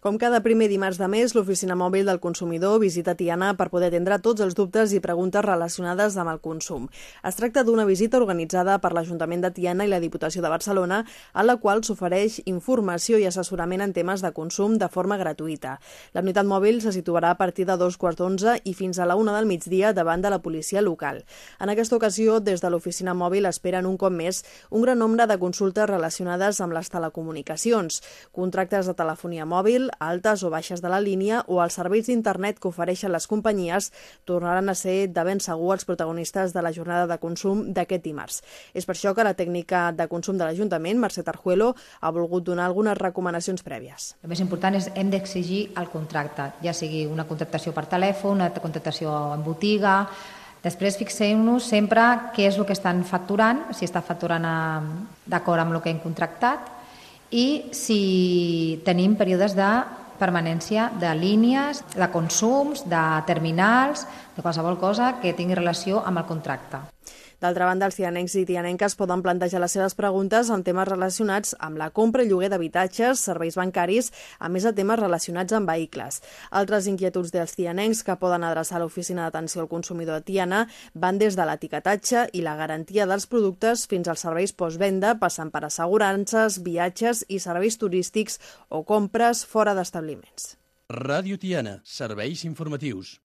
Com cada primer dimarts de mes, l'Oficina Mòbil del Consumidor visita Tiana per poder atendre tots els dubtes i preguntes relacionades amb el consum. Es tracta d'una visita organitzada per l'Ajuntament de Tiana i la Diputació de Barcelona, en la qual s'ofereix informació i assessorament en temes de consum de forma gratuïta. La unitat mòbil se situarà a partir de dos quarts d'onze i fins a la una del migdia davant de la policia local. En aquesta ocasió, des de l'Oficina Mòbil esperen un cop més un gran nombre de consultes relacionades amb les telecomunicacions, contractes de telefonia mòbil, altes o baixes de la línia o els serveis d'internet que ofereixen les companyies tornaran a ser de ben segur els protagonistes de la jornada de consum d'aquest dimarts. És per això que la tècnica de consum de l'Ajuntament, Mercè Tarjuelo, ha volgut donar algunes recomanacions prèvies. El més important és hem d'exigir el contracte, ja sigui una contractació per telèfon, una contractació en botiga, Després fixem-nos sempre què és el que estan facturant, si està facturant d'acord amb el que hem contractat, i si tenim períodes de permanència de línies, de consums, de terminals, de qualsevol cosa que tingui relació amb el contracte. D'altra banda, els tianencs i tianenques poden plantejar les seves preguntes en temes relacionats amb la compra i lloguer d'habitatges, serveis bancaris, a més de temes relacionats amb vehicles. Altres inquietuds dels tianencs que poden adreçar a l'Oficina d'Atenció al Consumidor de Tiana van des de l'etiquetatge i la garantia dels productes fins als serveis postvenda, passant per assegurances, viatges i serveis turístics o compres fora d'establiments. Ràdio Tiana, serveis informatius.